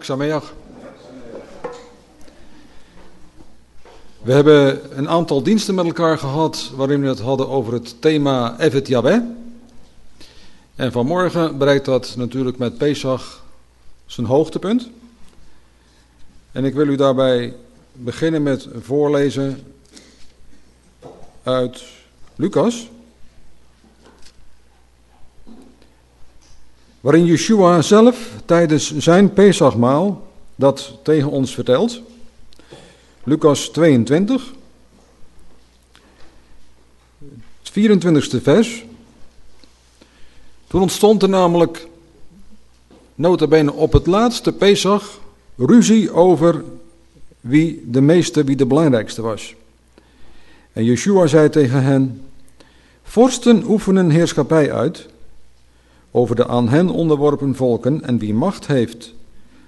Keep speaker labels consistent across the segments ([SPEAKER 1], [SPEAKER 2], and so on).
[SPEAKER 1] Sameach. We hebben een aantal diensten met elkaar gehad waarin we het hadden over het thema Evet Yahweh. En vanmorgen bereikt dat natuurlijk met Pesach zijn hoogtepunt. En ik wil u daarbij beginnen met voorlezen uit Lucas. Waarin Yeshua zelf tijdens zijn Pesachmaal dat tegen ons vertelt. Lucas 22, het 24ste vers. Toen ontstond er namelijk, nota bene op het laatste Pesach, ruzie over wie de meeste, wie de belangrijkste was. En Yeshua zei tegen hen, vorsten oefenen heerschappij uit over de aan hen onderworpen volken en wie macht heeft,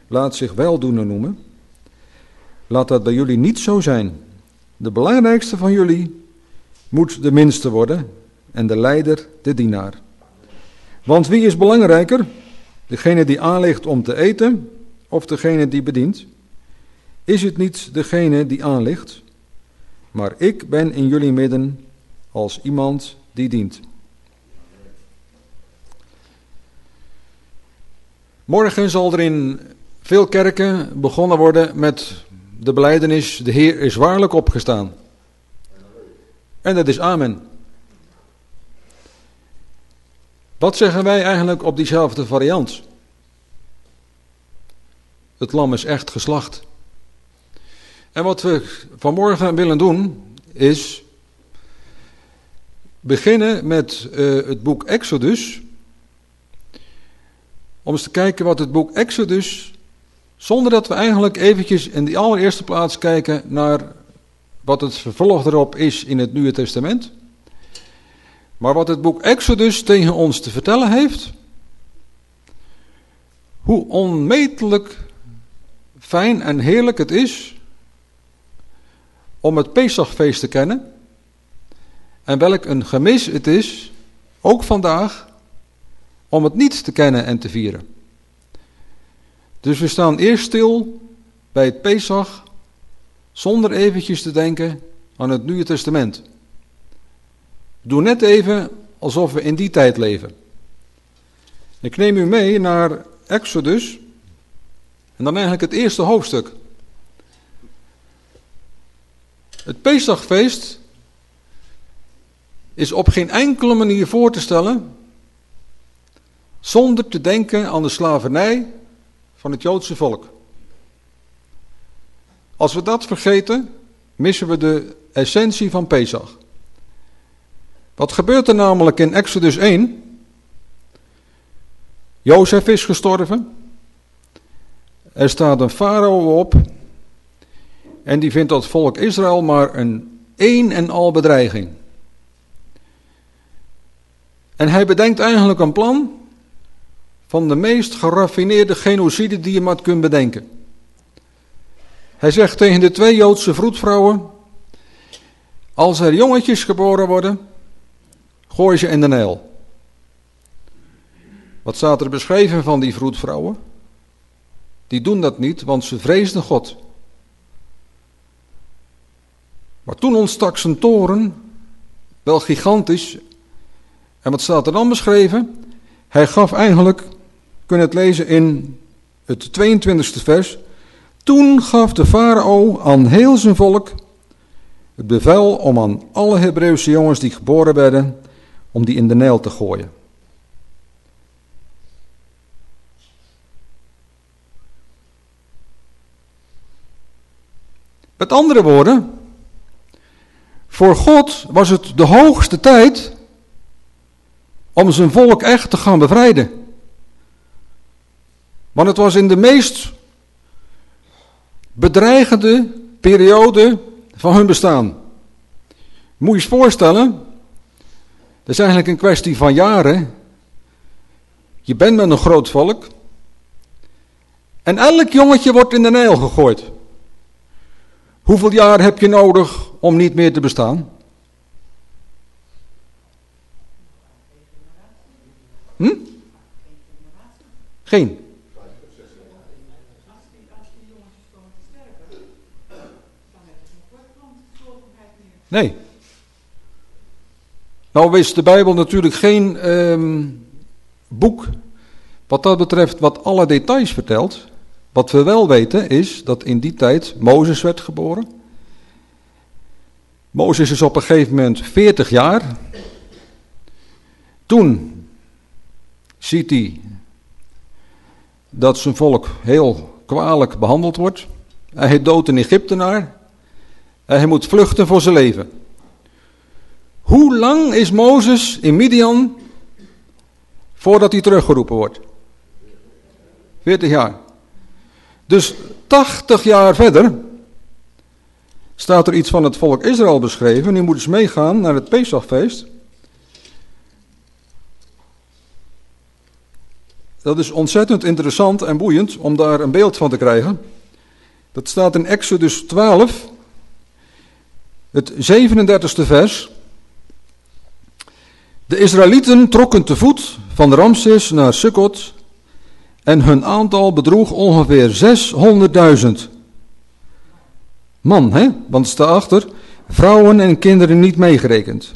[SPEAKER 1] laat zich weldoener noemen. Laat dat bij jullie niet zo zijn. De belangrijkste van jullie moet de minste worden en de leider de dienaar. Want wie is belangrijker? Degene die aanligt om te eten of degene die bedient? Is het niet degene die aanligt? Maar ik ben in jullie midden als iemand die dient. Morgen zal er in veel kerken begonnen worden met de beleidenis: De Heer is waarlijk opgestaan. En dat is Amen. Wat zeggen wij eigenlijk op diezelfde variant? Het lam is echt geslacht. En wat we vanmorgen willen doen is beginnen met uh, het boek Exodus. Om eens te kijken wat het boek Exodus, zonder dat we eigenlijk eventjes in die allereerste plaats kijken naar wat het vervolg erop is in het Nieuwe Testament. Maar wat het boek Exodus tegen ons te vertellen heeft, hoe onmetelijk fijn en heerlijk het is om het Pesachfeest te kennen en welk een gemis het is, ook vandaag, om het niet te kennen en te vieren. Dus we staan eerst stil bij het Pesach, zonder eventjes te denken aan het Nieuwe Testament. Doe net even alsof we in die tijd leven. Ik neem u mee naar Exodus, en dan eigenlijk het eerste hoofdstuk. Het Pesachfeest is op geen enkele manier voor te stellen zonder te denken aan de slavernij van het Joodse volk. Als we dat vergeten, missen we de essentie van Pesach. Wat gebeurt er namelijk in Exodus 1? Jozef is gestorven. Er staat een farao op. En die vindt dat volk Israël maar een één en al bedreiging. En hij bedenkt eigenlijk een plan van de meest geraffineerde genocide die je maar kunt bedenken. Hij zegt tegen de twee Joodse vroedvrouwen: Als er jongetjes geboren worden, gooi ze in de Nijl. Wat staat er beschreven van die vroedvrouwen? Die doen dat niet, want ze vreesden God. Maar toen ontstak zijn toren, wel gigantisch. En wat staat er dan beschreven? Hij gaf eigenlijk kunnen het lezen in het 22e vers. Toen gaf de farao aan heel zijn volk het bevel om aan alle Hebreeuwse jongens die geboren werden, om die in de Nijl te gooien. Met andere woorden, voor God was het de hoogste tijd om zijn volk echt te gaan bevrijden. Want het was in de meest bedreigende periode van hun bestaan. Moet je eens voorstellen, dat is eigenlijk een kwestie van jaren. Je bent met een groot volk. En elk jongetje wordt in de Nijl gegooid. Hoeveel jaar heb je nodig om niet meer te bestaan? Hm? Geen. Nee. Nou is de Bijbel natuurlijk geen ehm, boek wat dat betreft wat alle details vertelt. Wat we wel weten is dat in die tijd Mozes werd geboren. Mozes is op een gegeven moment 40 jaar. Toen ziet hij dat zijn volk heel kwalijk behandeld wordt. Hij doodt een Egyptenaar. Hij moet vluchten voor zijn leven. Hoe lang is Mozes in Midian voordat hij teruggeroepen wordt? 40 jaar. Dus 80 jaar verder staat er iets van het volk Israël beschreven. Nu moet eens meegaan naar het Pesachfeest. Dat is ontzettend interessant en boeiend om daar een beeld van te krijgen. Dat staat in Exodus 12, het 37e vers. De Israëlieten trokken te voet van Ramses naar Sukkot en hun aantal bedroeg ongeveer 600.000 man, hè? want sta achter, vrouwen en kinderen niet meegerekend.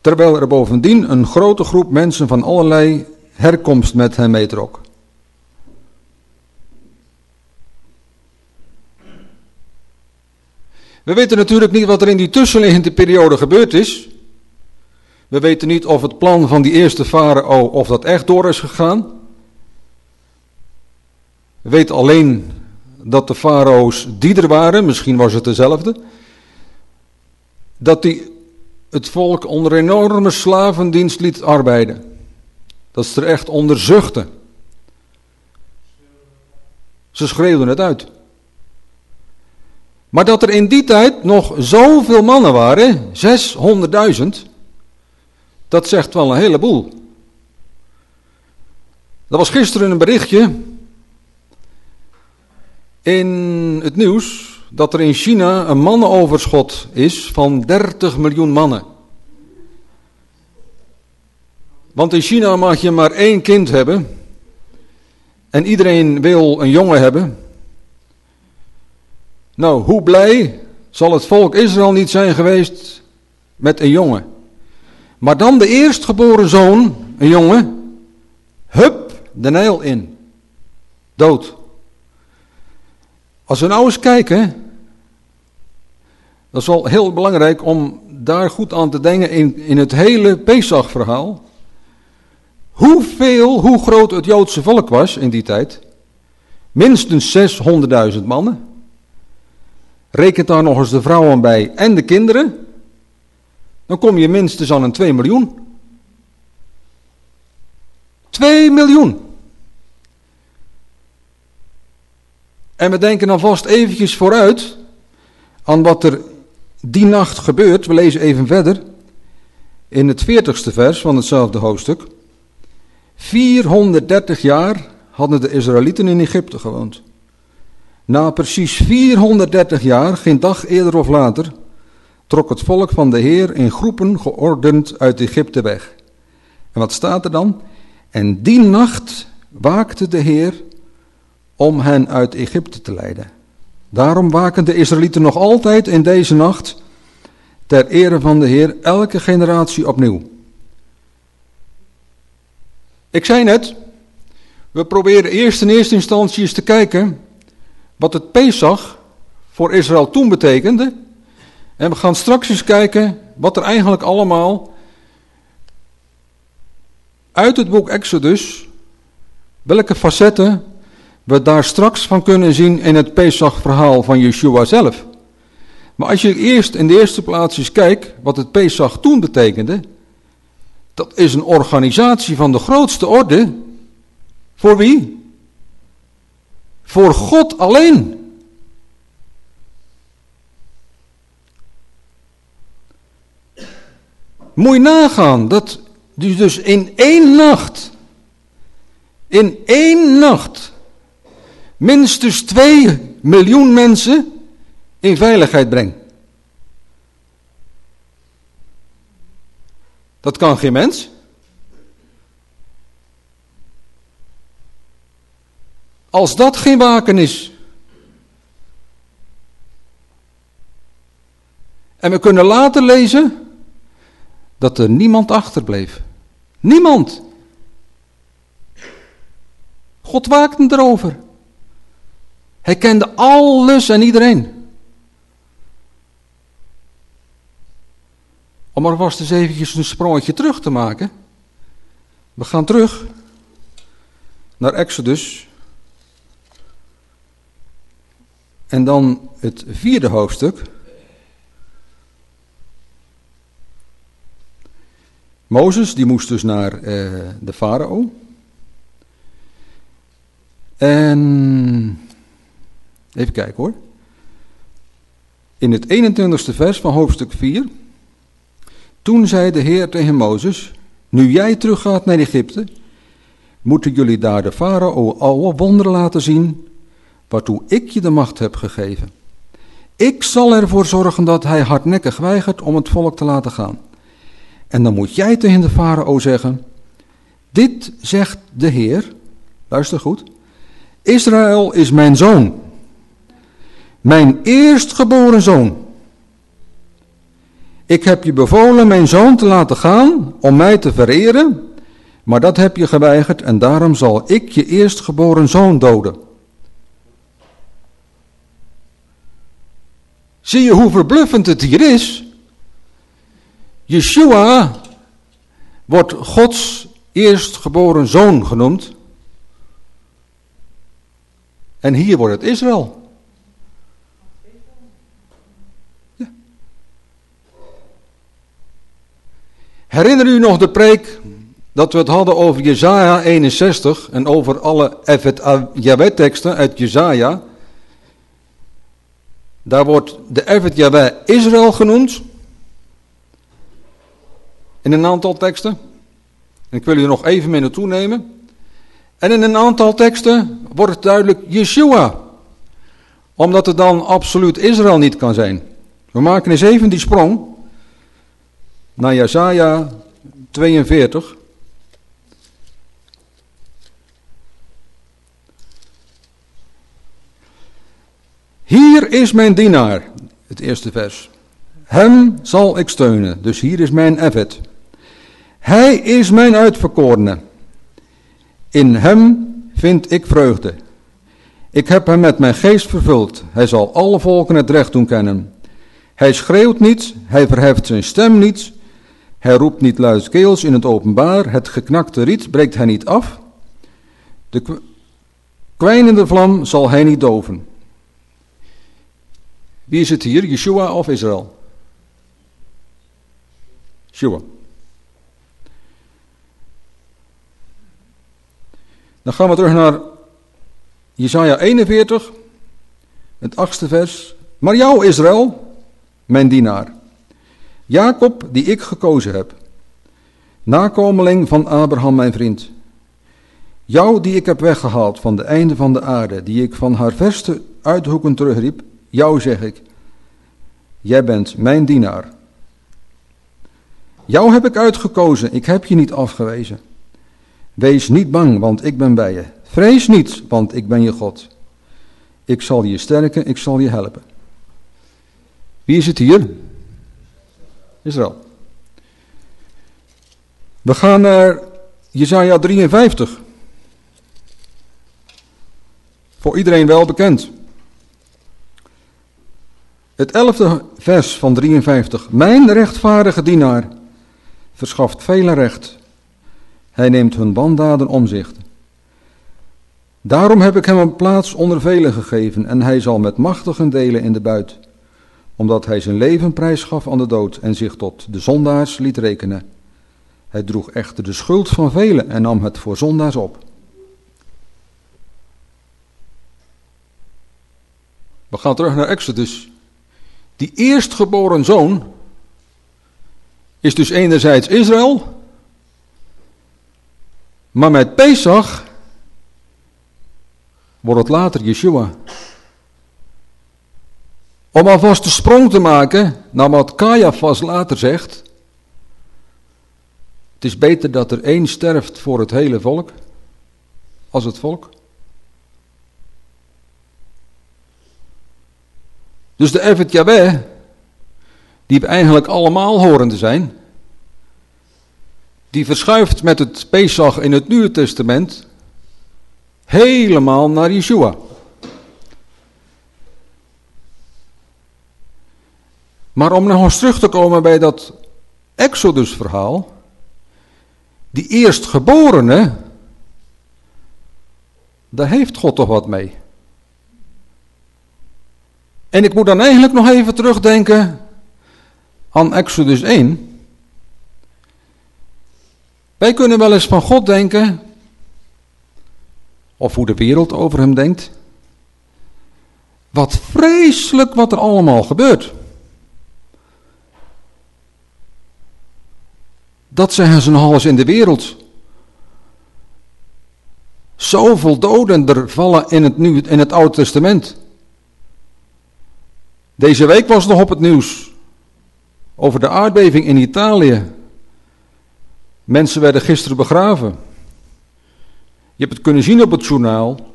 [SPEAKER 1] Terwijl er bovendien een grote groep mensen van allerlei herkomst met hem meetrok. We weten natuurlijk niet wat er in die tussenliggende periode gebeurd is. We weten niet of het plan van die eerste farao of dat echt door is gegaan. We weten alleen dat de farao's die er waren, misschien was het dezelfde, dat die het volk onder enorme slavendienst liet arbeiden. Dat ze er echt onder zuchten. Ze schreeuwden het uit. Maar dat er in die tijd nog zoveel mannen waren, 600.000, dat zegt wel een heleboel. Er was gisteren een berichtje in het nieuws dat er in China een mannenoverschot is van 30 miljoen mannen. Want in China mag je maar één kind hebben. En iedereen wil een jongen hebben. Nou, hoe blij zal het volk Israël niet zijn geweest met een jongen. Maar dan de eerstgeboren zoon, een jongen, hup, de Nijl in. Dood. Als we nou eens kijken, dat is wel heel belangrijk om daar goed aan te denken in, in het hele Pesach-verhaal. Hoeveel, hoe groot het Joodse volk was in die tijd? Minstens 600.000 mannen. Rekent daar nog eens de vrouwen bij en de kinderen. Dan kom je minstens aan een 2 miljoen. 2 miljoen. En we denken dan vast eventjes vooruit aan wat er die nacht gebeurt. We lezen even verder in het 40ste vers van hetzelfde hoofdstuk. 430 jaar hadden de Israëlieten in Egypte gewoond. Na precies 430 jaar, geen dag eerder of later, trok het volk van de Heer in groepen geordend uit Egypte weg. En wat staat er dan? En die nacht waakte de Heer om hen uit Egypte te leiden. Daarom waken de Israëlieten nog altijd in deze nacht ter ere van de Heer elke generatie opnieuw. Ik zei net, we proberen eerst in eerste instantie eens te kijken wat het Pesach voor Israël toen betekende. En we gaan straks eens kijken wat er eigenlijk allemaal uit het boek Exodus, welke facetten we daar straks van kunnen zien in het Pesach-verhaal van Yeshua zelf. Maar als je eerst in de eerste plaats eens kijkt wat het Pesach toen betekende, dat is een organisatie van de grootste orde. Voor wie? Voor God alleen. Moet je nagaan dat dus in één nacht, in één nacht, minstens 2 miljoen mensen in veiligheid brengt. Dat kan geen mens. Als dat geen waken is. En we kunnen later lezen dat er niemand achterbleef. Niemand. God waakte erover. Hij kende alles en iedereen. Om maar vast eens eventjes een sprongetje terug te maken. We gaan terug naar Exodus. En dan het vierde hoofdstuk. Mozes, die moest dus naar uh, de farao. En even kijken hoor. In het 21ste vers van hoofdstuk 4. Toen zei de Heer tegen Mozes: Nu jij teruggaat naar Egypte, moeten jullie daar de farao alle wonderen laten zien, waartoe ik je de macht heb gegeven. Ik zal ervoor zorgen dat hij hardnekkig weigert om het volk te laten gaan. En dan moet jij tegen de farao zeggen: Dit zegt de Heer, luister goed, Israël is mijn zoon, mijn eerstgeboren zoon. Ik heb je bevolen mijn zoon te laten gaan om mij te vereren, maar dat heb je geweigerd en daarom zal ik je eerstgeboren zoon doden. Zie je hoe verbluffend het hier is? Yeshua wordt Gods eerstgeboren zoon genoemd. En hier wordt het Israël. Herinner u nog de preek dat we het hadden over Jezaja 61 en over alle Evet teksten uit Jezaja. Daar wordt de Evet Yahweh Israël genoemd in een aantal teksten. En ik wil u nog even mee naartoe nemen. En in een aantal teksten wordt het duidelijk Yeshua. Omdat het dan absoluut Israël niet kan zijn. We maken eens even die sprong naar Jesaja 42. Hier is mijn dienaar, het eerste vers. Hem zal ik steunen. Dus hier is mijn Evet. Hij is mijn uitverkorene. In hem vind ik vreugde. Ik heb hem met mijn geest vervuld. Hij zal alle volken het recht doen kennen. Hij schreeuwt niet, hij verheft zijn stem niet. Hij roept niet luidkeels in het openbaar. Het geknakte riet breekt hij niet af. De kwijnende vlam zal hij niet doven. Wie is het hier, Yeshua of Israël? Yeshua. Dan gaan we terug naar Jesaja 41, het achtste vers. Maar jou, Israël, mijn dienaar, Jacob, die ik gekozen heb, nakomeling van Abraham, mijn vriend. Jou, die ik heb weggehaald van de einde van de aarde, die ik van haar verste uithoeken terugriep, jou zeg ik, jij bent mijn dienaar. Jou heb ik uitgekozen, ik heb je niet afgewezen. Wees niet bang, want ik ben bij je. Vrees niet, want ik ben je God. Ik zal je sterken, ik zal je helpen. Wie is het hier? Israël. We gaan naar Jesaja 53. Voor iedereen wel bekend. Het elfde vers van 53. Mijn rechtvaardige dienaar verschaft vele recht hij neemt hun wandaden om zich. Daarom heb ik hem een plaats onder velen gegeven en hij zal met machtigen delen in de buit, omdat hij zijn leven prijs gaf aan de dood en zich tot de zondaars liet rekenen. Hij droeg echter de schuld van velen en nam het voor zondaars op. We gaan terug naar Exodus. Die eerstgeboren zoon is dus enerzijds Israël maar met Pesach wordt het later Yeshua. Om alvast de sprong te maken naar wat Caiaphas later zegt. Het is beter dat er één sterft voor het hele volk, als het volk. Dus de Evet Yahweh, die eigenlijk allemaal horen te zijn, die verschuift met het Pesach in het Nieuwe Testament helemaal naar Yeshua. Maar om nog eens terug te komen bij dat Exodus verhaal, die eerstgeborene, daar heeft God toch wat mee. En ik moet dan eigenlijk nog even terugdenken aan Exodus 1. Wij kunnen wel eens van God denken, of hoe de wereld over hem denkt. Wat vreselijk wat er allemaal gebeurt. Dat zeggen ze nogal in de wereld. Zoveel doden er vallen in het, in het Oude Testament. Deze week was nog op het nieuws over de aardbeving in Italië. Mensen werden gisteren begraven. Je hebt het kunnen zien op het journaal.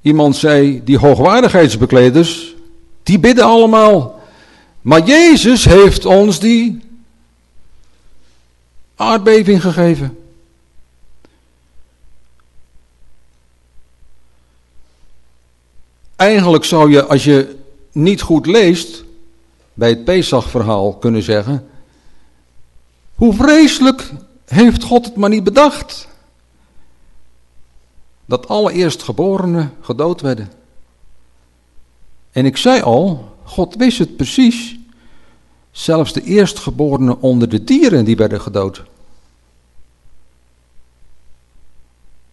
[SPEAKER 1] Iemand zei, die hoogwaardigheidsbekleders, die bidden allemaal. Maar Jezus heeft ons die aardbeving gegeven. Eigenlijk zou je, als je niet goed leest, bij het Pesach-verhaal kunnen zeggen, hoe vreselijk heeft God het maar niet bedacht? Dat alle eerstgeborenen gedood werden. En ik zei al, God wist het precies. Zelfs de eerstgeborenen onder de dieren die werden gedood.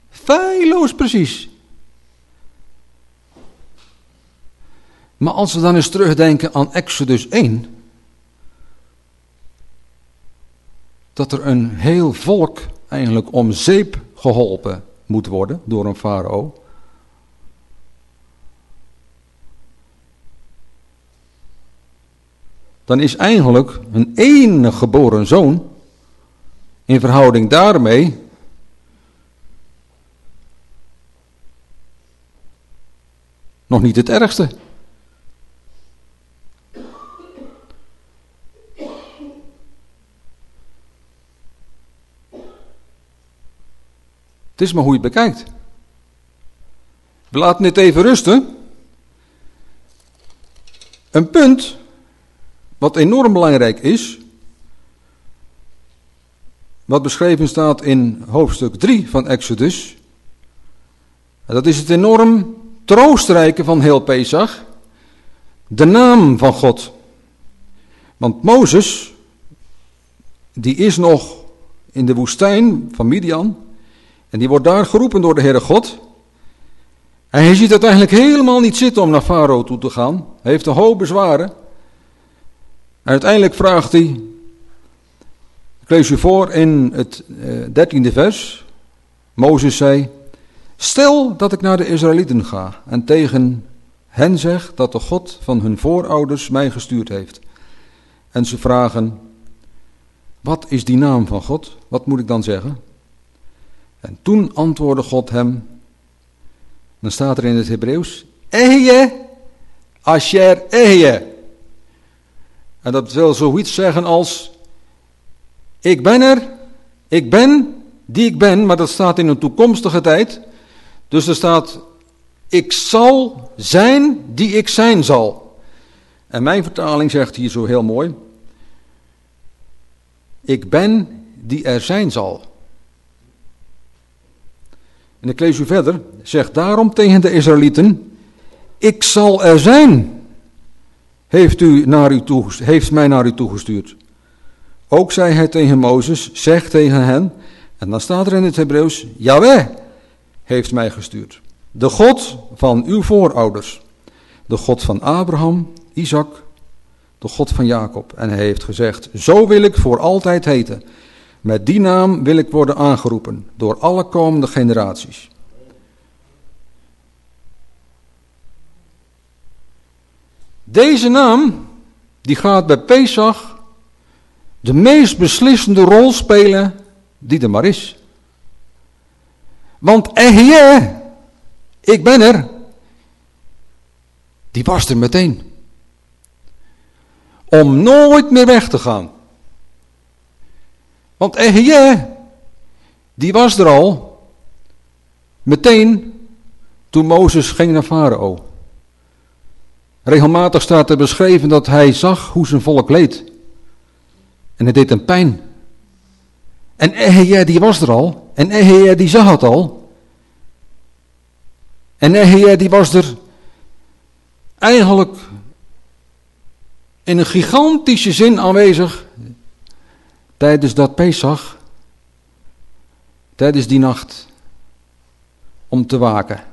[SPEAKER 1] Feilloos precies. Maar als we dan eens terugdenken aan Exodus 1, dat er een heel volk eigenlijk om zeep geholpen moet worden door een farao. Dan is eigenlijk een enige geboren zoon in verhouding daarmee nog niet het ergste. Het is maar hoe je het bekijkt. We laten dit even rusten. Een punt wat enorm belangrijk is, wat beschreven staat in hoofdstuk 3 van Exodus, dat is het enorm troostrijke van heel Pesach, de naam van God. Want Mozes, die is nog in de woestijn van Midian, en die wordt daar geroepen door de Heere God. En hij ziet het eigenlijk helemaal niet zitten om naar Farao toe te gaan. Hij heeft een hoop bezwaren. En uiteindelijk vraagt hij, ik lees u voor in het eh, dertiende vers. Mozes zei, stel dat ik naar de Israëlieten ga en tegen hen zeg dat de God van hun voorouders mij gestuurd heeft. En ze vragen, wat is die naam van God? Wat moet ik dan zeggen? En toen antwoordde God hem, dan staat er in het Hebreeuws, Ehje, Asher Ehje. En dat wil zoiets zeggen als, ik ben er, ik ben die ik ben, maar dat staat in een toekomstige tijd. Dus er staat, ik zal zijn die ik zijn zal. En mijn vertaling zegt hier zo heel mooi, ik ben die er zijn zal. En ik lees u verder. Zeg daarom tegen de Israëlieten: Ik zal er zijn. Heeft, u naar u heeft mij naar u toegestuurd. Ook zei hij tegen Mozes: Zeg tegen hen. En dan staat er in het Hebreeuws: Yahweh heeft mij gestuurd. De God van uw voorouders. De God van Abraham, Isaac, de God van Jacob. En hij heeft gezegd: Zo wil ik voor altijd heten. Met die naam wil ik worden aangeroepen door alle komende generaties. Deze naam, die gaat bij Pesach de meest beslissende rol spelen die er maar is. Want Ehje, ik ben er, die was er meteen. om nooit meer weg te gaan. Want Ehije, die was er al, meteen toen Mozes ging naar Farao. Regelmatig staat er beschreven dat hij zag hoe zijn volk leed. En het deed hem pijn. En Ehija die was er al. En Ehija die zag het al. En Ehija die was er eigenlijk in een gigantische zin aanwezig tijdens dat Pesach, tijdens die nacht, om te waken.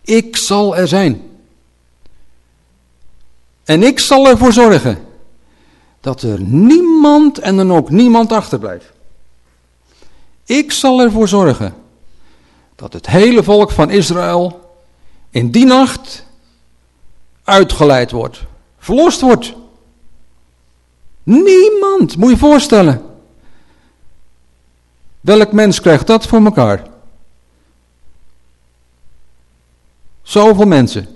[SPEAKER 1] Ik zal er zijn. En ik zal ervoor zorgen dat er niemand en dan ook niemand achterblijft. Ik zal ervoor zorgen dat het hele volk van Israël in die nacht uitgeleid wordt, verlost wordt. Niemand, moet je voorstellen. Welk mens krijgt dat voor elkaar? Zoveel mensen.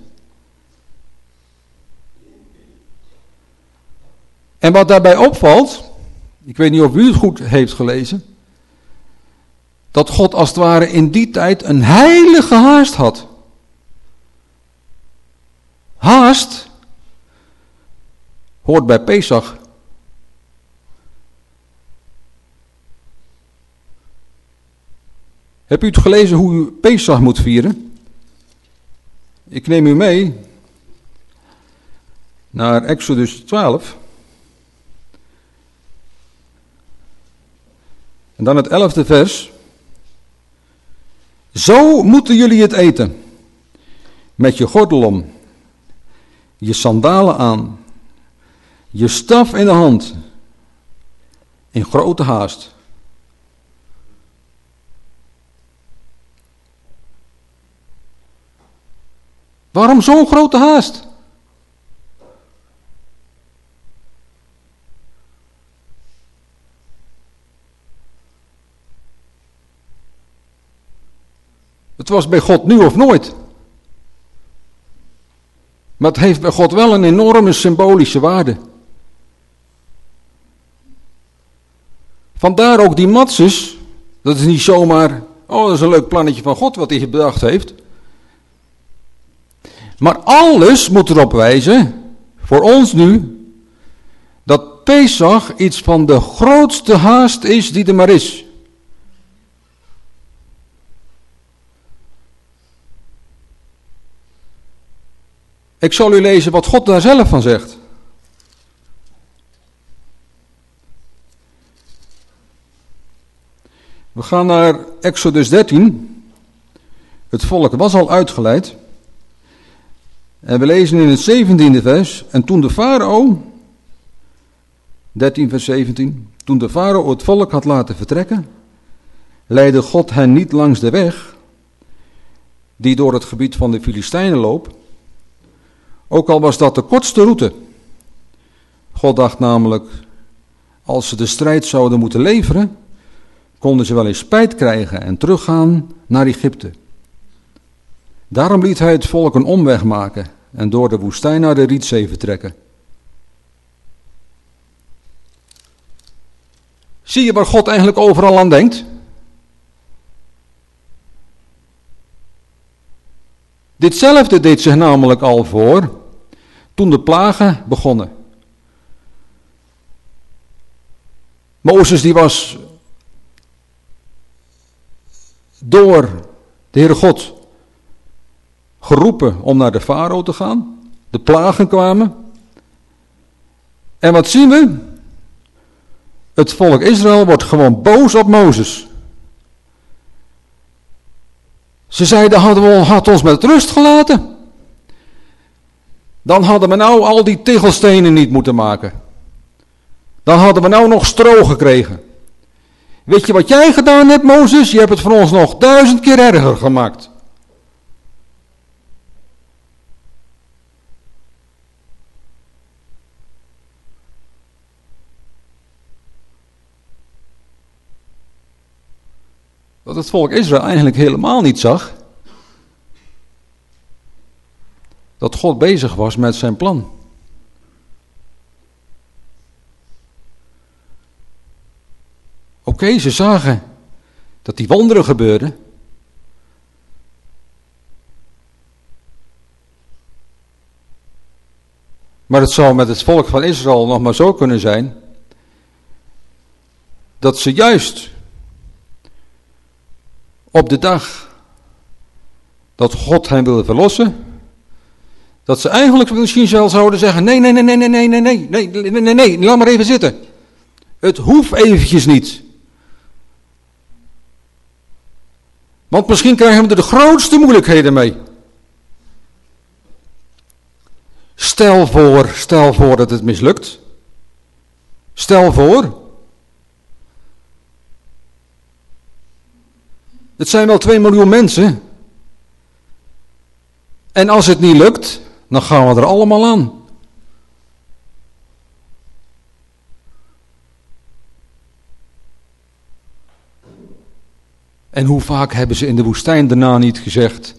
[SPEAKER 1] En wat daarbij opvalt, ik weet niet of u het goed heeft gelezen, dat God als het ware in die tijd een heilige haast had. Haast hoort bij Pesach. Heb u het gelezen hoe u Pesach moet vieren? Ik neem u mee naar Exodus 12. En dan het elfde vers. Zo moeten jullie het eten. Met je gordel om, je sandalen aan, je staf in de hand, in grote haast. Waarom zo'n grote haast? Het was bij God nu of nooit. Maar het heeft bij God wel een enorme symbolische waarde. Vandaar ook die matses. Dat is niet zomaar, oh dat is een leuk plannetje van God wat hij bedacht heeft. Maar alles moet erop wijzen, voor ons nu, dat Pesach iets van de grootste haast is die er maar is. Ik zal u lezen wat God daar zelf van zegt. We gaan naar Exodus 13. Het volk was al uitgeleid. En we lezen in het 17e vers. En toen de farao, 13 vers 17. Toen de farao het volk had laten vertrekken, leidde God hen niet langs de weg die door het gebied van de Filistijnen loopt ook al was dat de kortste route. God dacht namelijk, als ze de strijd zouden moeten leveren, konden ze wel eens spijt krijgen en teruggaan naar Egypte. Daarom liet hij het volk een omweg maken en door de woestijn naar de Rietzee vertrekken. Zie je waar God eigenlijk overal aan denkt? Ditzelfde deed zich namelijk al voor toen de plagen begonnen. Mozes die was door de Heere God geroepen om naar de farao te gaan. De plagen kwamen. En wat zien we? Het volk Israël wordt gewoon boos op Mozes. Ze zeiden, hadden we ons met rust gelaten. Dan hadden we nou al die tegelstenen niet moeten maken. Dan hadden we nou nog stro gekregen. Weet je wat jij gedaan hebt, Mozes? Je hebt het van ons nog duizend keer erger gemaakt. Dat het volk Israël eigenlijk helemaal niet zag. Dat God bezig was met zijn plan. Oké, ze zagen dat die wonderen gebeurden. Maar het zou met het volk van Israël nog maar zo kunnen zijn dat ze juist op de dag dat God hen wilde verlossen, dat ze eigenlijk misschien zelf zouden zeggen, nee, nee, nee, nee, nee, nee, nee, nee, nee, nee, nee, nee, laat maar even zitten. Het hoeft eventjes niet. Want misschien krijgen we er de grootste moeilijkheden mee. Stel voor, stel voor dat het mislukt. Stel voor. Het zijn wel 2 miljoen mensen. En als het niet lukt, dan gaan we er allemaal aan. En hoe vaak hebben ze in de woestijn daarna niet gezegd: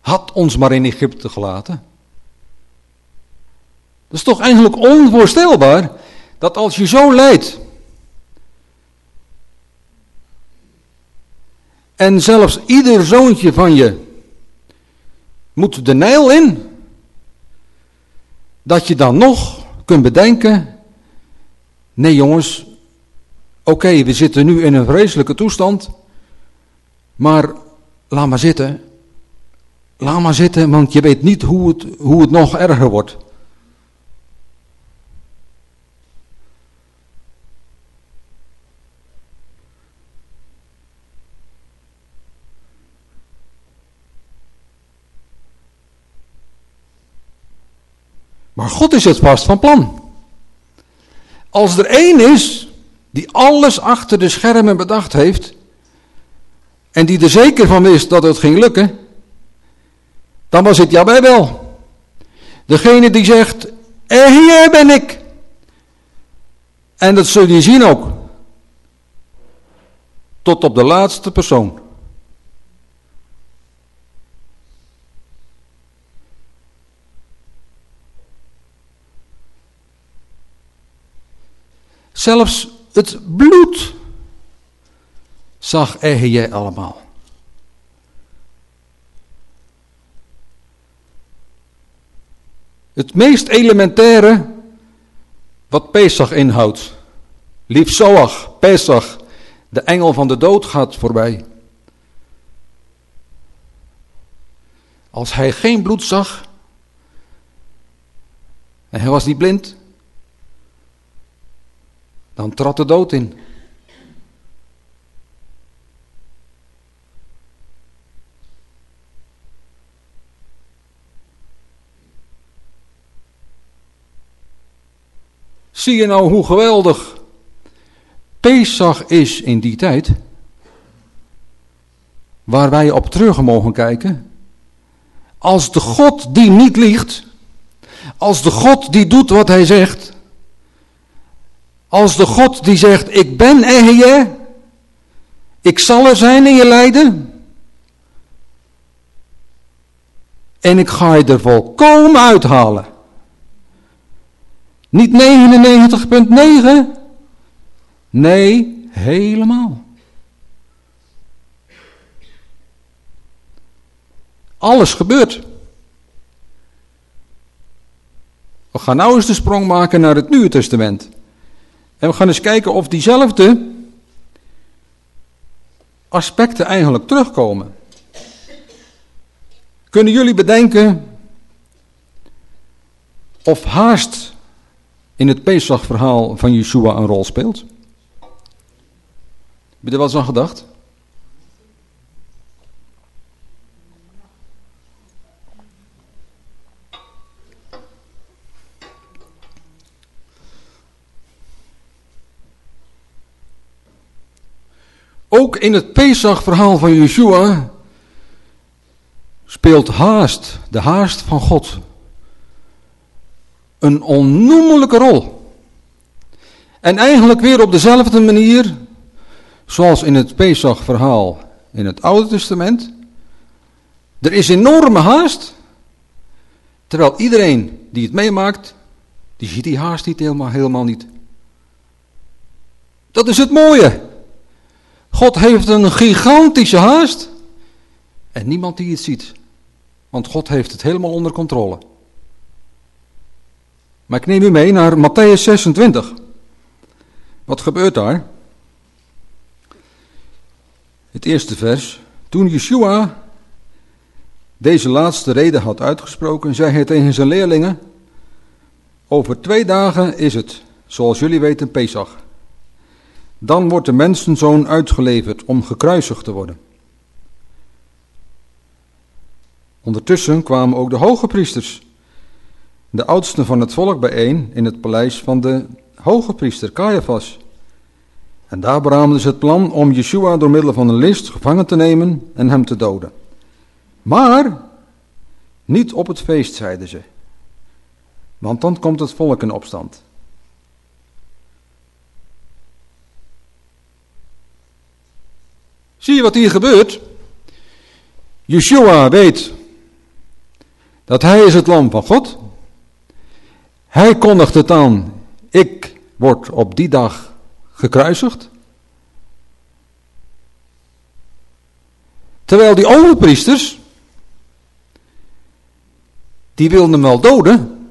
[SPEAKER 1] Had ons maar in Egypte gelaten? Dat is toch eigenlijk onvoorstelbaar dat als je zo leidt. En zelfs ieder zoontje van je moet de Nijl in. Dat je dan nog kunt bedenken, nee jongens, oké, we zitten nu in een vreselijke toestand, maar laat maar zitten. Laat maar zitten, want je weet niet hoe het, hoe het nog erger wordt. Maar God is het vast van plan. Als er één is die alles achter de schermen bedacht heeft en die er zeker van wist dat het ging lukken, dan was het Jabij wel. Degene die zegt, er hier ben ik. En dat zul je zien ook. Tot op de laatste persoon. Zelfs het bloed zag jij allemaal. Het meest elementaire wat Pesach inhoudt. Lief Zoach, Pesach, de engel van de dood gaat voorbij. Als hij geen bloed zag, en hij was niet blind, dan trad de dood in. Zie je nou hoe geweldig Pesach is in die tijd? Waar wij op terug mogen kijken. Als de God die niet liegt, als de God die doet wat hij zegt, als de God die zegt, ik ben er ik zal er zijn in je lijden. En ik ga je er volkomen uithalen. Niet 99,9. Nee, helemaal. Alles gebeurt. We gaan nou eens de sprong maken naar het Nieuwe Testament. En we gaan eens kijken of diezelfde aspecten eigenlijk terugkomen. Kunnen jullie bedenken of haast in het Pesach-verhaal van Yeshua een rol speelt? Heb je er wel aan gedacht? Ook in het Pesach-verhaal van Yeshua speelt haast, de haast van God, een onnoemelijke rol. En eigenlijk weer op dezelfde manier, zoals in het Pesach-verhaal in het Oude Testament. Er is enorme haast, terwijl iedereen die het meemaakt, die ziet die haast niet helemaal, helemaal niet. Dat is het mooie. God heeft een gigantische haast en niemand die het ziet. Want God heeft het helemaal onder controle. Maar ik neem u mee naar Matthäus 26. Wat gebeurt daar? Het eerste vers. Toen Yeshua deze laatste reden had uitgesproken, zei hij tegen zijn leerlingen: Over twee dagen is het, zoals jullie weten, Pesach. Dan wordt de mensenzoon uitgeleverd om gekruisigd te worden. Ondertussen kwamen ook de hoge priesters, de oudsten van het volk, bijeen in het paleis van de hoge priester Caiaphas. En daar beraamden ze het plan om Yeshua door middel van een list gevangen te nemen en hem te doden. Maar niet op het feest, zeiden ze, want dan komt het volk in opstand. Zie je wat hier gebeurt? Yeshua weet dat hij is het lam van God. Hij kondigt het aan, ik word op die dag gekruisigd. Terwijl die overpriesters, die wilden hem wel doden,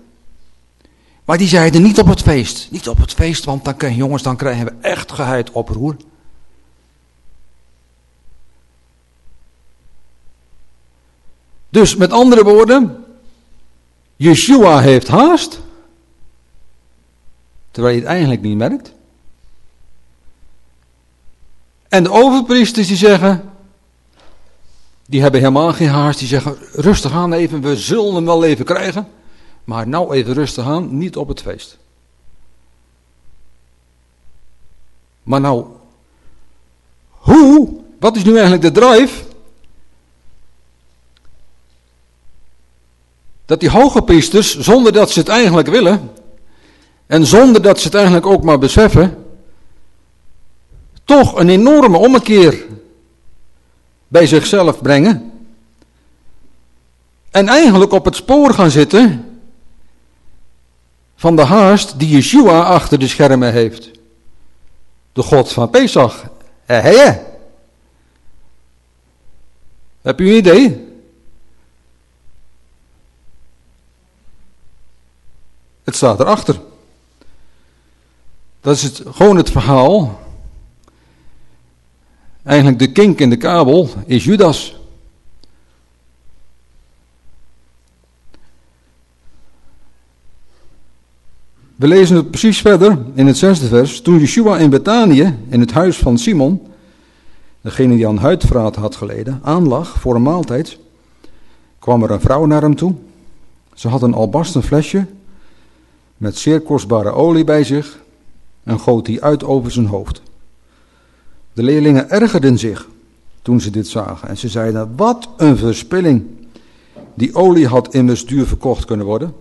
[SPEAKER 1] maar die zeiden niet op het feest. Niet op het feest, want dan, jongens, dan krijgen we echt geheid oproer. Dus met andere woorden, Yeshua heeft haast, terwijl je het eigenlijk niet merkt. En de overpriesters die zeggen, die hebben helemaal geen haast, die zeggen rustig aan even, we zullen hem wel even krijgen, maar nou even rustig aan, niet op het feest. Maar nou, hoe, wat is nu eigenlijk de drive? Dat die hoge priesters, zonder dat ze het eigenlijk willen, en zonder dat ze het eigenlijk ook maar beseffen, toch een enorme ommekeer bij zichzelf brengen. En eigenlijk op het spoor gaan zitten van de haast die Yeshua achter de schermen heeft. De God van Pesach. He, Heb u een idee? Het staat erachter. Dat is het, gewoon het verhaal. Eigenlijk de kink in de kabel is Judas. We lezen het precies verder in het zesde vers. Toen Yeshua in Betanië, in het huis van Simon, degene die aan huidvraat had geleden, aanlag voor een maaltijd, kwam er een vrouw naar hem toe. Ze had een albasten flesje met zeer kostbare olie bij zich en goot die uit over zijn hoofd. De leerlingen ergerden zich toen ze dit zagen en ze zeiden, wat een verspilling. Die olie had immers duur verkocht kunnen worden.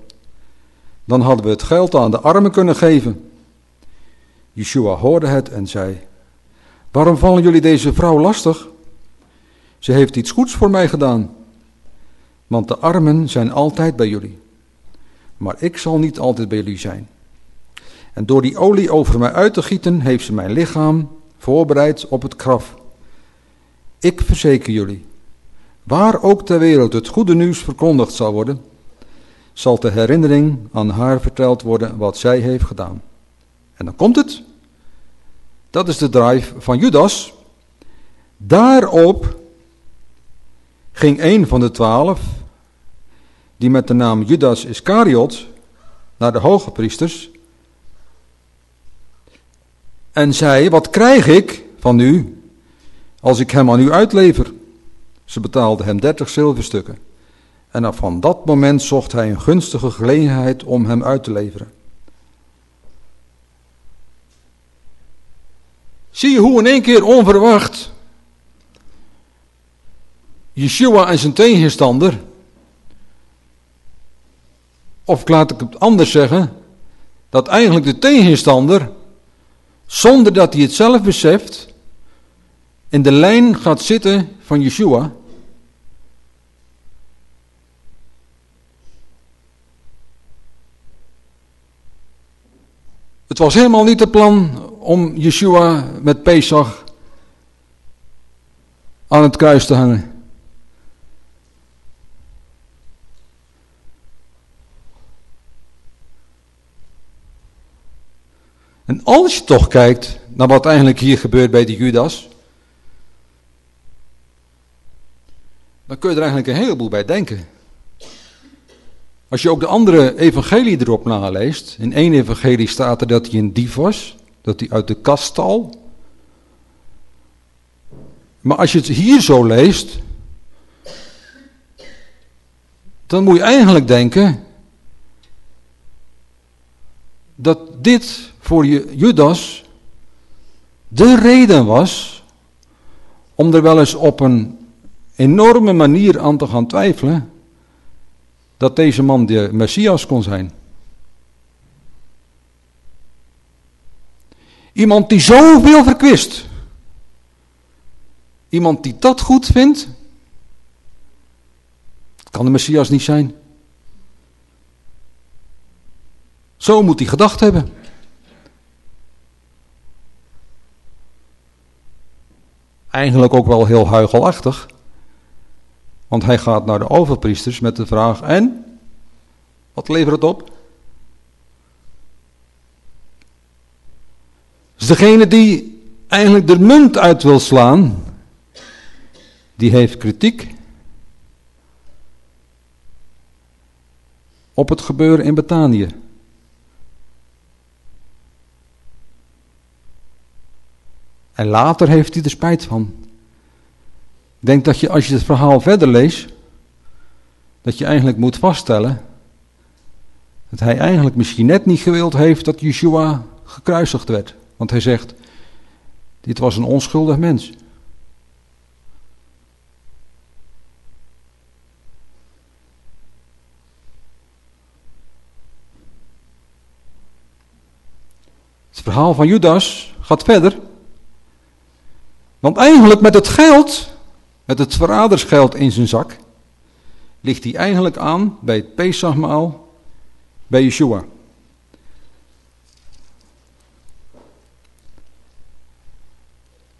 [SPEAKER 1] Dan hadden we het geld aan de armen kunnen geven. Yeshua hoorde het en zei, waarom vallen jullie deze vrouw lastig? Ze heeft iets goeds voor mij gedaan, want de armen zijn altijd bij jullie maar ik zal niet altijd bij jullie zijn. En door die olie over mij uit te gieten, heeft ze mijn lichaam voorbereid op het graf. Ik verzeker jullie, waar ook ter wereld het goede nieuws verkondigd zal worden, zal ter herinnering aan haar verteld worden wat zij heeft gedaan. En dan komt het. Dat is de drive van Judas. Daarop ging een van de twaalf, die met de naam Judas Iscariot naar de hoge priesters en zei, wat krijg ik van u als ik hem aan u uitlever? Ze betaalden hem dertig zilverstukken. En van dat moment zocht hij een gunstige gelegenheid om hem uit te leveren. Zie je hoe in één keer onverwacht Yeshua en zijn tegenstander of laat ik het anders zeggen, dat eigenlijk de tegenstander, zonder dat hij het zelf beseft, in de lijn gaat zitten van Yeshua. Het was helemaal niet het plan om Yeshua met Pesach aan het kruis te hangen. En als je toch kijkt naar wat eigenlijk hier gebeurt bij die Judas, dan kun je er eigenlijk een heleboel bij denken. Als je ook de andere evangelie erop naleest, in één evangelie staat er dat hij een dief was, dat hij uit de kast stal. Maar als je het hier zo leest, dan moet je eigenlijk denken dat dit voor Judas de reden was om er wel eens op een enorme manier aan te gaan twijfelen dat deze man de Messias kon zijn. Iemand die zoveel verkwist. Iemand die dat goed vindt. Kan de Messias niet zijn. Zo moet hij gedacht hebben. Eigenlijk ook wel heel huigelachtig. Want hij gaat naar de overpriesters met de vraag: En? Wat levert het op? Dus degene die eigenlijk de munt uit wil slaan, die heeft kritiek op het gebeuren in Betanië. En later heeft hij er spijt van. Ik denk dat je als je het verhaal verder leest, dat je eigenlijk moet vaststellen dat hij eigenlijk misschien net niet gewild heeft dat Yeshua gekruisigd werd. Want hij zegt, dit was een onschuldig mens. Het verhaal van Judas gaat verder. Want eigenlijk met het geld met het verradersgeld in zijn zak ligt hij eigenlijk aan bij het Pesachmaal bij Yeshua.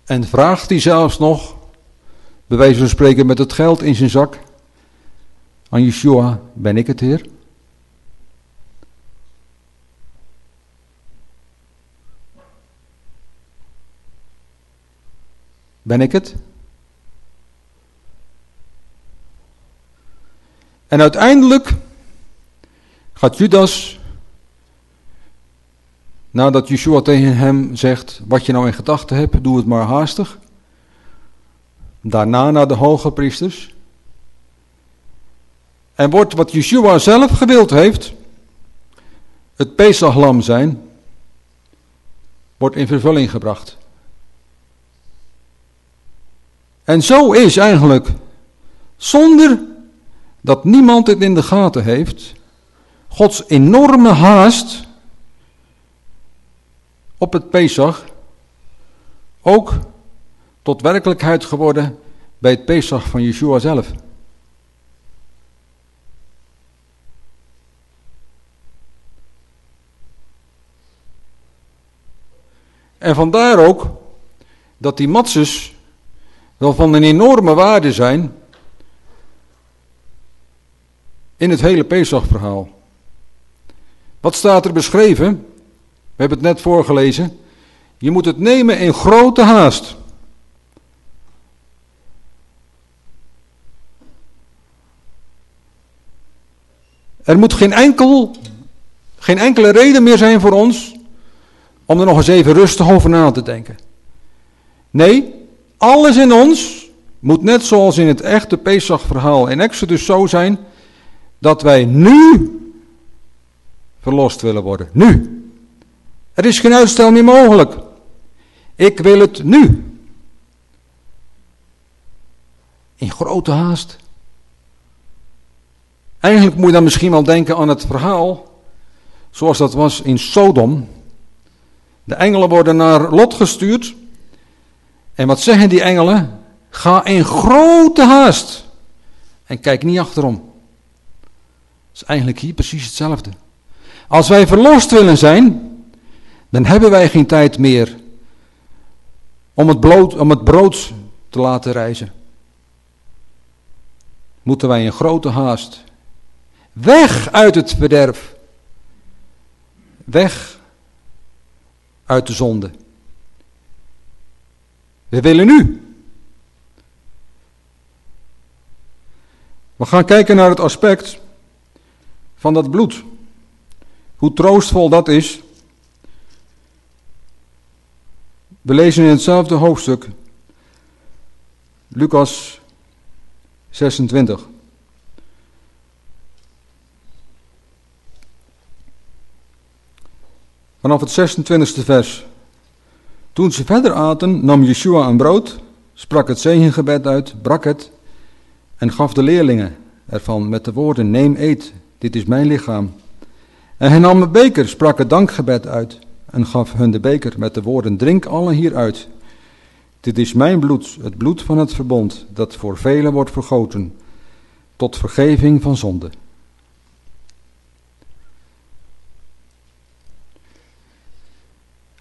[SPEAKER 1] En vraagt hij zelfs nog, bij wijze van spreken met het geld in zijn zak, aan Yeshua, ben ik het Heer? Ben ik het? En uiteindelijk gaat Judas, nadat Yeshua tegen hem zegt, wat je nou in gedachten hebt, doe het maar haastig. Daarna naar de hoge priesters. En wordt wat Yeshua zelf gewild heeft, het Pesachlam zijn, wordt in vervulling gebracht. En zo is eigenlijk, zonder dat niemand het in de gaten heeft, Gods enorme haast op het Pesach ook tot werkelijkheid geworden bij het Pesach van Yeshua zelf. En vandaar ook dat die matzes wel van een enorme waarde zijn in het hele Pesach-verhaal. Wat staat er beschreven? We hebben het net voorgelezen. Je moet het nemen in grote haast. Er moet geen, enkel, geen enkele reden meer zijn voor ons om er nog eens even rustig over na te denken. Nee, alles in ons moet net zoals in het echte Pesach-verhaal in Exodus zo zijn dat wij nu verlost willen worden. Nu. Er is geen uitstel meer mogelijk. Ik wil het nu. In grote haast. Eigenlijk moet je dan misschien wel denken aan het verhaal zoals dat was in Sodom. De engelen worden naar Lot gestuurd. En wat zeggen die engelen? Ga in grote haast. En kijk niet achterom is eigenlijk hier precies hetzelfde. Als wij verlost willen zijn, Dan hebben wij geen tijd meer om het, om het brood te laten reizen. Moeten wij in grote haast weg uit het verderf. Weg uit de zonde. We willen nu. We gaan kijken naar het aspect van dat bloed. Hoe troostvol dat is. We lezen in hetzelfde hoofdstuk, Lucas 26. Vanaf het 26e vers. Toen ze verder aten, nam Yeshua een brood, sprak het zegengebed uit, brak het en gaf de leerlingen ervan met de woorden: Neem, eet, dit is mijn lichaam. En hij nam een beker, sprak het dankgebed uit en gaf hun de beker met de woorden: Drink allen hieruit. Dit is mijn bloed, het bloed van het verbond, dat voor velen wordt vergoten, tot vergeving van zonde.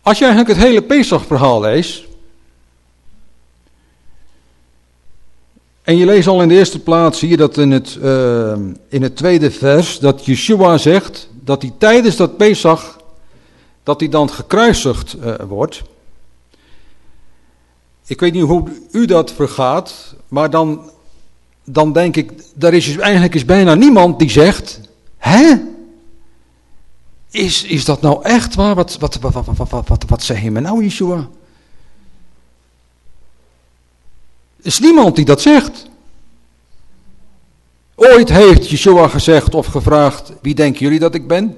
[SPEAKER 1] Als je eigenlijk het hele Pesach-verhaal leest, en je leest al in de eerste plaats, je dat in het, uh, in het tweede vers, dat Yeshua zegt dat hij tijdens dat Pesach, dat hij dan gekruisigd uh, wordt. Ik weet niet hoe u dat vergaat, maar dan, dan denk ik, er is dus eigenlijk is bijna niemand die zegt, hè? Is, is dat nou echt waar? Wat, wat, wat, wat, wat, wat, wat zeg je me nou, Yeshua? Is niemand die dat zegt. Ooit heeft Yeshua gezegd of gevraagd, wie denken jullie dat ik ben?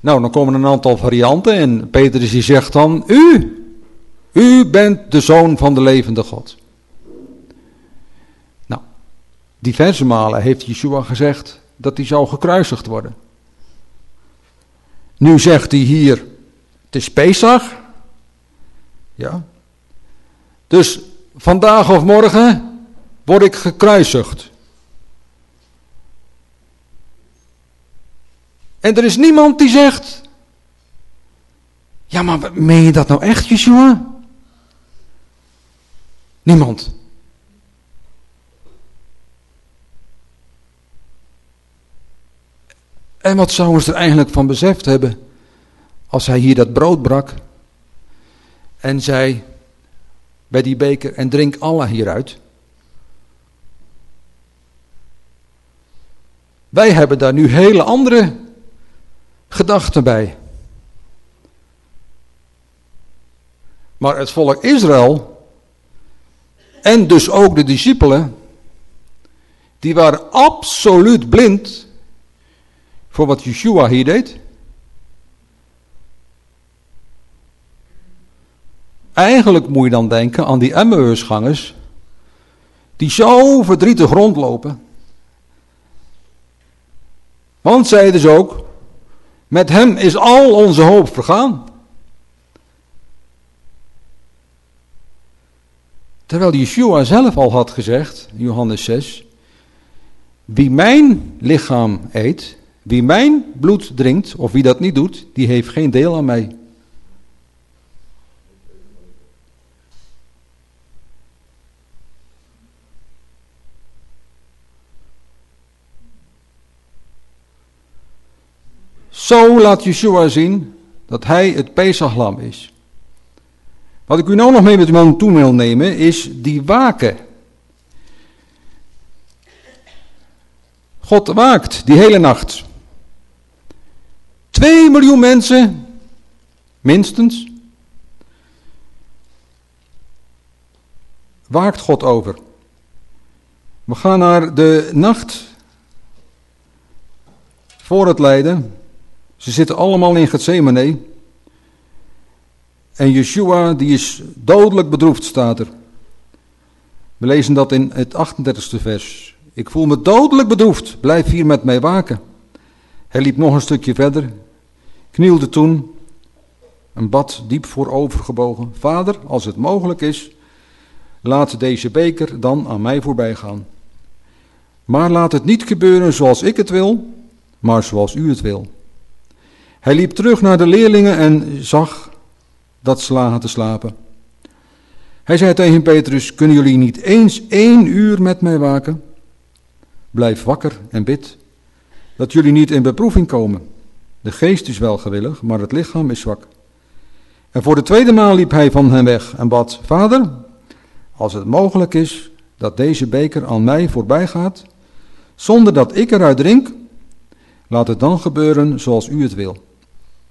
[SPEAKER 1] Nou, dan komen een aantal varianten en Petrus die zegt dan, u, u bent de zoon van de levende God. Nou, diverse malen heeft Yeshua gezegd dat hij zou gekruisigd worden. Nu zegt hij hier, het is Pesach. Ja. Dus vandaag of morgen word ik gekruisigd. En er is niemand die zegt, ja maar meen je dat nou echt Yeshua? Niemand. En wat zouden ze er eigenlijk van beseft hebben als hij hier dat brood brak en zei bij die beker en drink Allah hieruit. Wij hebben daar nu hele andere gedachten bij. Maar het volk Israël en dus ook de discipelen, die waren absoluut blind voor wat Yeshua hier deed? Eigenlijk moet je dan denken aan die Emmausgangers, die zo verdrietig rondlopen. Want zeiden ze ook, met hem is al onze hoop vergaan. Terwijl Yeshua zelf al had gezegd, Johannes 6, wie mijn lichaam eet wie mijn bloed drinkt, of wie dat niet doet, die heeft geen deel aan mij. Zo laat Yeshua zien dat hij het Pesachlam is. Wat ik u nou nog mee met u toe wil nemen is die waken. God waakt die hele nacht. Twee miljoen mensen, minstens, waakt God over. We gaan naar de nacht voor het lijden. Ze zitten allemaal in Gethsemane. En Yeshua, die is dodelijk bedroefd, staat er. We lezen dat in het 38e vers. Ik voel me dodelijk bedroefd, blijf hier met mij waken. Hij liep nog een stukje verder, knielde toen een bad diep voorovergebogen. Vader, als het mogelijk is, laat deze beker dan aan mij voorbij gaan. Maar laat het niet gebeuren zoals ik het wil, maar zoals u het wil. Hij liep terug naar de leerlingen en zag dat ze lagen te slapen. Hij zei tegen Petrus, kunnen jullie niet eens één uur met mij waken? Blijf wakker en bid, dat jullie niet in beproeving komen. De geest is wel gewillig, maar het lichaam is zwak. En voor de tweede maal liep hij van hen weg en bad, Vader, als het mogelijk is dat deze beker aan mij voorbij gaat, zonder dat ik eruit drink, laat het dan gebeuren zoals u het wil.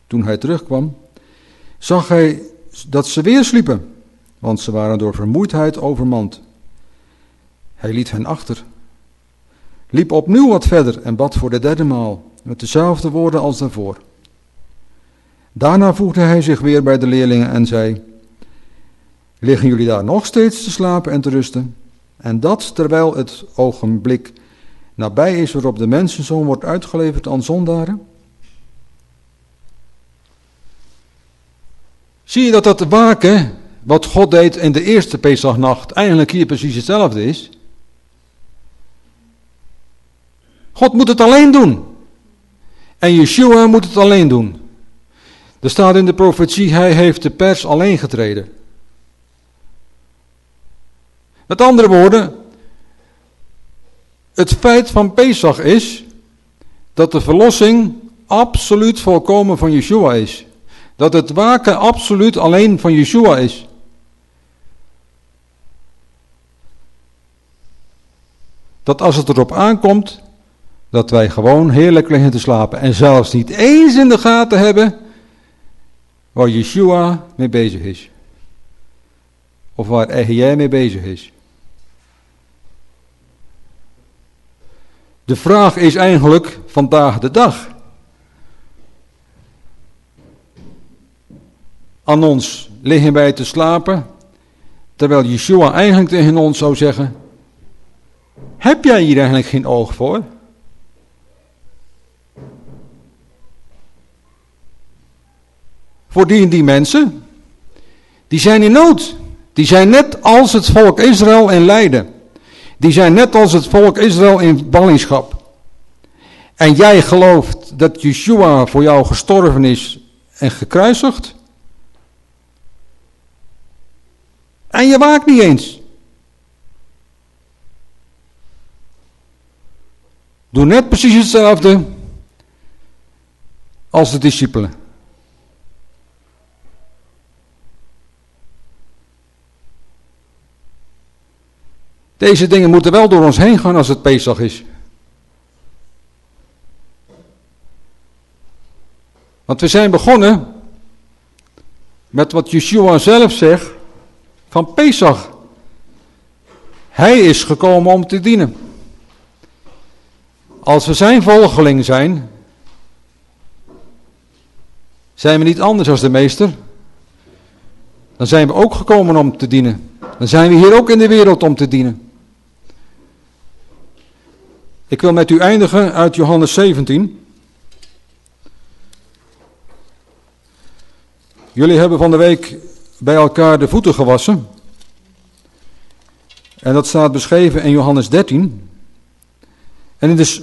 [SPEAKER 1] Toen hij terugkwam, zag hij dat ze weer sliepen, want ze waren door vermoeidheid overmand. Hij liet hen achter, liep opnieuw wat verder en bad voor de derde maal, met dezelfde woorden als daarvoor. Daarna voegde hij zich weer bij de leerlingen en zei: Liggen jullie daar nog steeds te slapen en te rusten? En dat terwijl het ogenblik nabij is waarop de mensenzoon wordt uitgeleverd aan zondaren? Zie je dat dat waken, wat God deed in de eerste Pesachnacht, eigenlijk hier precies hetzelfde is? God moet het alleen doen. En Yeshua moet het alleen doen. Er staat in de profetie, hij heeft de pers alleen getreden. Met andere woorden, het feit van Pesach is dat de verlossing absoluut volkomen van Yeshua is. Dat het waken absoluut alleen van Yeshua is. Dat als het erop aankomt, dat wij gewoon heerlijk liggen te slapen. En zelfs niet eens in de gaten hebben waar Yeshua mee bezig is. Of waar jij mee bezig is. De vraag is eigenlijk vandaag de dag. Aan ons liggen wij te slapen, terwijl Yeshua eigenlijk tegen ons zou zeggen: Heb jij hier eigenlijk geen oog voor? Voor die en die mensen, die zijn in nood. Die zijn net als het volk Israël in lijden. Die zijn net als het volk Israël in ballingschap. En jij gelooft dat Yeshua voor jou gestorven is en gekruisigd. En je waakt niet eens. Doe net precies hetzelfde als de discipelen. Deze dingen moeten wel door ons heen gaan als het Pesach is. Want we zijn begonnen met wat Yeshua zelf zegt van Pesach. Hij is gekomen om te dienen. Als we zijn volgeling zijn, zijn we niet anders als de meester. Dan zijn we ook gekomen om te dienen. Dan zijn we hier ook in de wereld om te dienen. Ik wil met u eindigen uit Johannes 17. Jullie hebben van de week bij elkaar de voeten gewassen. En dat staat beschreven in Johannes 13. En het is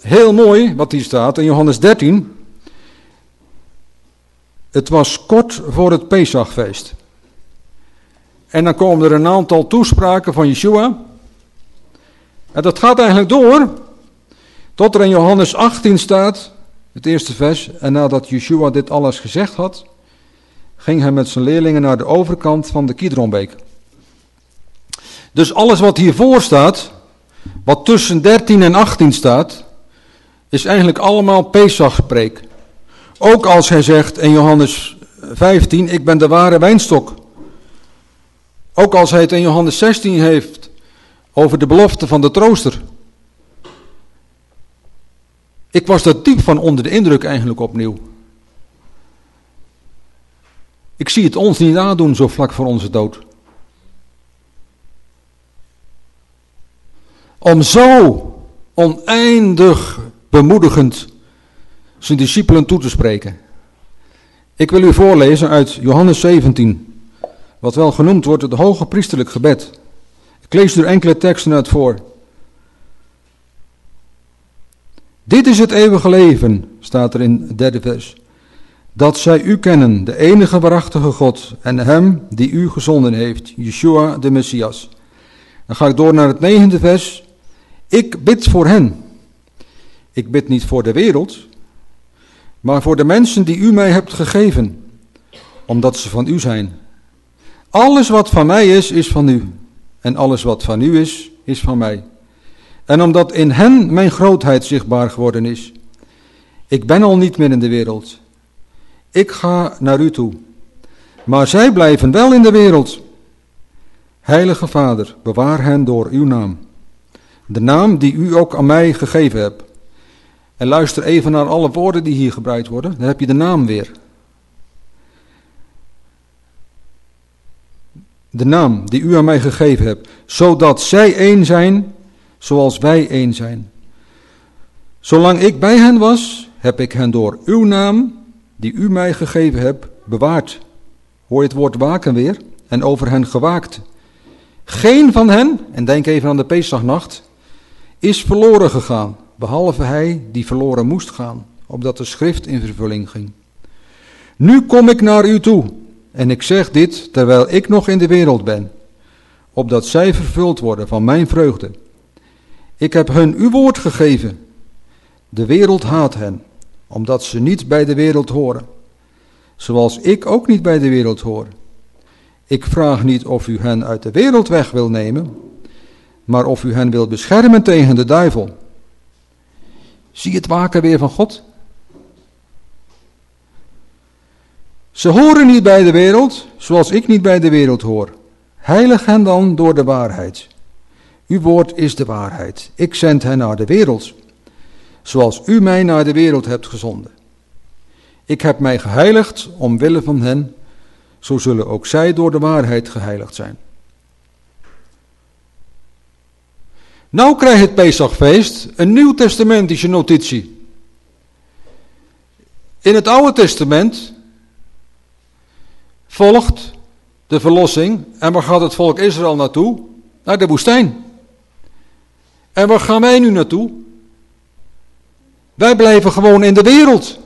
[SPEAKER 1] heel mooi wat hier staat in Johannes 13. Het was kort voor het Pesachfeest. En dan komen er een aantal toespraken van Yeshua. En dat gaat eigenlijk door tot er in Johannes 18 staat, het eerste vers. En nadat Yeshua dit alles gezegd had, ging hij met zijn leerlingen naar de overkant van de Kidronbeek. Dus alles wat hiervoor staat, wat tussen 13 en 18 staat, is eigenlijk allemaal Pesachpreek. Ook als hij zegt in Johannes 15, ik ben de ware wijnstok. Ook als hij het in Johannes 16 heeft over de belofte van de trooster. Ik was daar diep van onder de indruk eigenlijk opnieuw. Ik zie het ons niet nadoen zo vlak voor onze dood. Om zo oneindig bemoedigend zijn discipelen toe te spreken. Ik wil u voorlezen uit Johannes 17, wat wel genoemd wordt het hoge priesterlijk gebed. Ik lees er enkele teksten uit voor. Dit is het eeuwige leven, staat er in het derde vers. dat zij u kennen, de enige waarachtige God, en hem die u gezonden heeft, Yeshua de Messias. Dan ga ik door naar het negende vers. Ik bid voor hen. Ik bid niet voor de wereld, maar voor de mensen die u mij hebt gegeven, omdat ze van u zijn. Alles wat van mij is, is van u. En alles wat van u is, is van mij. En omdat in hen mijn grootheid zichtbaar geworden is. Ik ben al niet meer in de wereld. Ik ga naar u toe. Maar zij blijven wel in de wereld. Heilige Vader, bewaar hen door uw naam. De naam die u ook aan mij gegeven hebt. En luister even naar alle woorden die hier gebruikt worden. Dan heb je de naam weer. De naam die u aan mij gegeven hebt. Zodat zij één zijn zoals wij één zijn. Zolang ik bij hen was, heb ik hen door uw naam, die u mij gegeven hebt, bewaard. Hoor je het woord waken weer? En over hen gewaakt. Geen van hen, en denk even aan de Pesachnacht, is verloren gegaan, behalve hij die verloren moest gaan, opdat de schrift in vervulling ging. Nu kom ik naar u toe, en ik zeg dit terwijl ik nog in de wereld ben, opdat zij vervuld worden van mijn vreugde. Ik heb hun uw woord gegeven. De wereld haat hen, omdat ze niet bij de wereld horen, zoals ik ook niet bij de wereld hoor. Ik vraag niet of u hen uit de wereld weg wil nemen, maar of u hen wil beschermen tegen de duivel. Zie het waken weer van God? Ze horen niet bij de wereld, zoals ik niet bij de wereld hoor. Heilig hen dan door de waarheid. Uw woord is de waarheid. Ik zend hen naar de wereld, zoals u mij naar de wereld hebt gezonden. Ik heb mij geheiligd omwille van hen, zo zullen ook zij door de waarheid geheiligd zijn. Nou krijgt het Pesachfeest een nieuw testamentische notitie. In het Oude Testament volgt de verlossing. En waar gaat het volk Israël naartoe? Naar de woestijn. En waar gaan wij nu naartoe? Wij blijven gewoon in de wereld.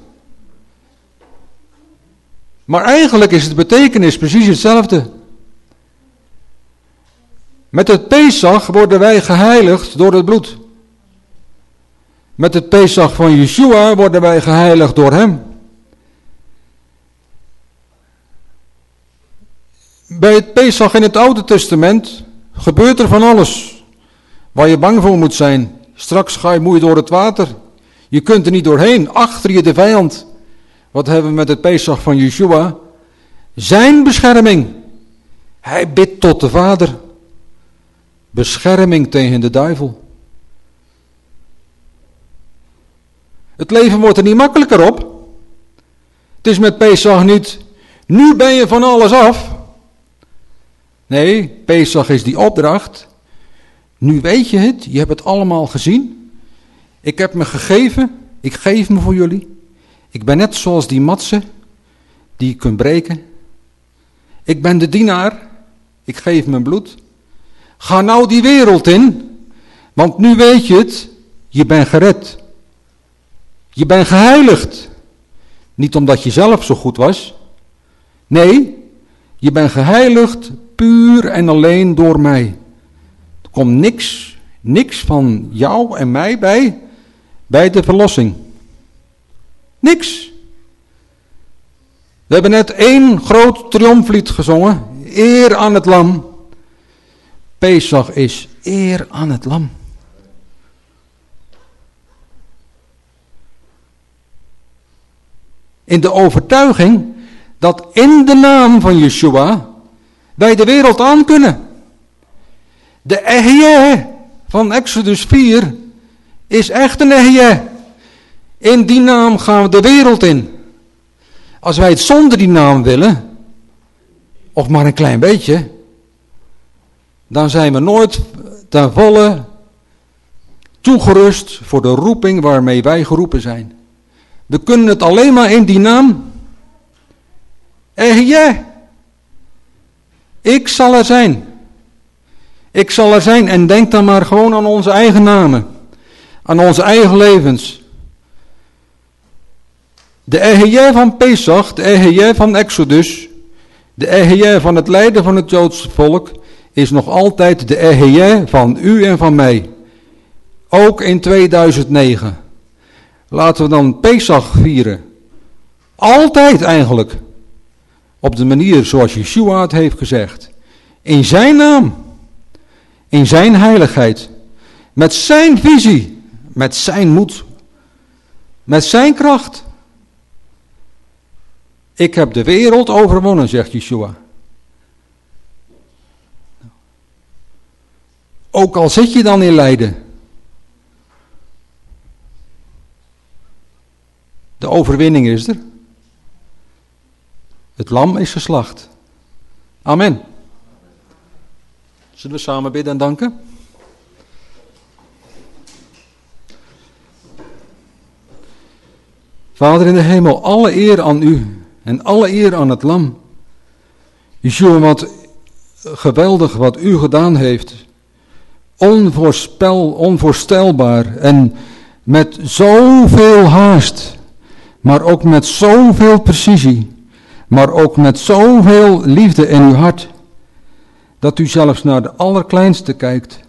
[SPEAKER 1] Maar eigenlijk is het betekenis precies hetzelfde. Met het Pesach worden wij geheiligd door het bloed. Met het Pesach van Yeshua worden wij geheiligd door hem. Bij het Pesach in het Oude Testament gebeurt er van alles. Waar je bang voor moet zijn. Straks ga je moeien door het water. Je kunt er niet doorheen. Achter je de vijand. Wat hebben we met het Pesach van Yeshua? Zijn bescherming. Hij bidt tot de Vader. Bescherming tegen de duivel. Het leven wordt er niet makkelijker op. Het is met Pesach niet, nu ben je van alles af. Nee, Pesach is die opdracht. Nu weet je het, je hebt het allemaal gezien. Ik heb me gegeven, ik geef me voor jullie. Ik ben net zoals die matsen die je kunt breken. Ik ben de dienaar, ik geef mijn bloed. Ga nou die wereld in, want nu weet je het, je bent gered. Je bent geheiligd. Niet omdat je zelf zo goed was. Nee, je bent geheiligd puur en alleen door mij. Er komt niks, niks van jou en mij bij, bij de verlossing. Niks. We hebben net één groot triomflied gezongen. Eer aan het lam. Pesach is eer aan het lam. In de overtuiging dat in de naam van Yeshua wij de wereld aan kunnen. De Ehje van Exodus 4 is echt een Ehje. In die naam gaan we de wereld in. Als wij het zonder die naam willen, of maar een klein beetje, dan zijn we nooit ten volle toegerust voor de roeping waarmee wij geroepen zijn. We kunnen het alleen maar in die naam. Ehje. Ik zal er zijn. Ik zal er zijn en denk dan maar gewoon aan onze eigen namen. Aan onze eigen levens. De Eheje van Pesach, de Eheje van Exodus, de Eheje van het lijden van het Joodse volk, is nog altijd de Eheje van u en van mij. Ook in 2009. Laten we dan Pesach vieren. Altijd eigenlijk. Op de manier zoals Yeshua het heeft gezegd. In zijn naam. In zijn heiligheid. Met zijn visie. Met zijn moed. Met zijn kracht. Ik heb de wereld overwonnen, zegt Yeshua. Ook al zit je dan in lijden. De overwinning is er. Het lam is geslacht. Amen. Zullen we samen bidden en danken? Vader in de hemel, alle eer aan u en alle eer aan het lam. Yeshua, wat geweldig wat u gedaan heeft. Onvoorspel, onvoorstelbaar en met zoveel haast, maar ook met zoveel precisie maar ook met zoveel liefde in uw hart, dat u zelfs naar de allerkleinste kijkt,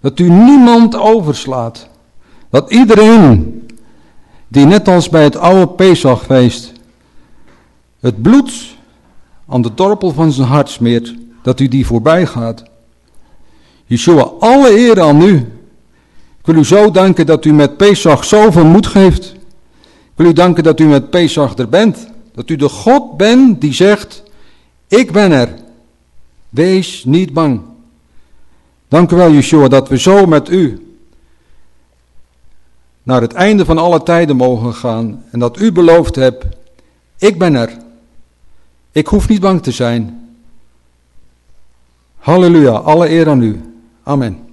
[SPEAKER 1] dat u niemand overslaat, dat iedereen die net als bij het oude Pesachfeest het bloed aan de dorpel van zijn hart smeert, dat u die voorbij gaat. Yeshua, alle eer aan u. Ik wil u zo danken dat u met Pesach zoveel moed geeft. Ik wil u danken dat u met Pesach er bent. Dat u de God bent die zegt, ik ben er. Wees niet bang. Dank u wel, Yeshua, dat we zo met u naar het einde van alle tijden mogen gaan. En dat u beloofd hebt, ik ben er. Ik hoef niet bang te zijn. Halleluja, alle eer aan u. Amen.